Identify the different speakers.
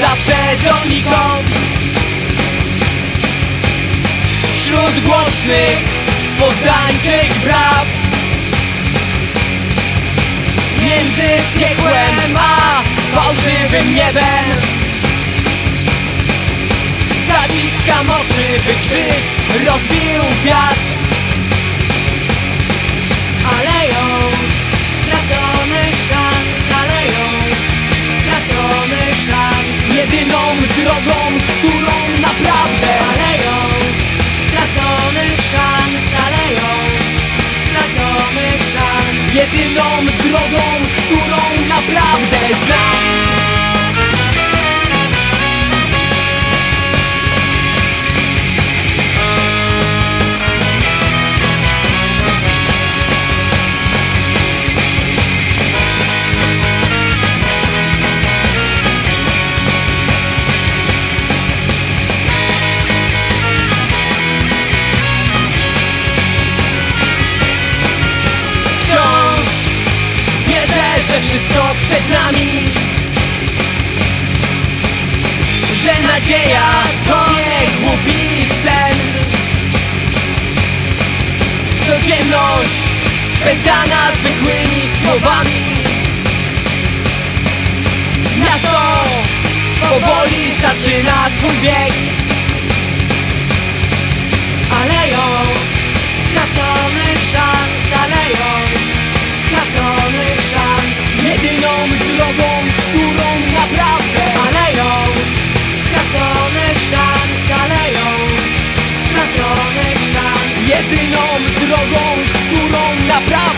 Speaker 1: zawsze donikąd Wśród głośnych, poddańczych braw. Między piekłem a fałszywym niebem. Zaciskam oczy, by krzyk rozbił wiatr drogą, którą naprawdę
Speaker 2: Aleją. Straconych szans, aleją. Straconych szans.
Speaker 1: Jedyną drogą, którą naprawdę znam wszystko przed nami. Że nadzieja to nie głupi sen. Codzienność spętana zwykłymi słowami. Miasto powoli zaczyna swój bieg Jedyną drogą, którą naprawdę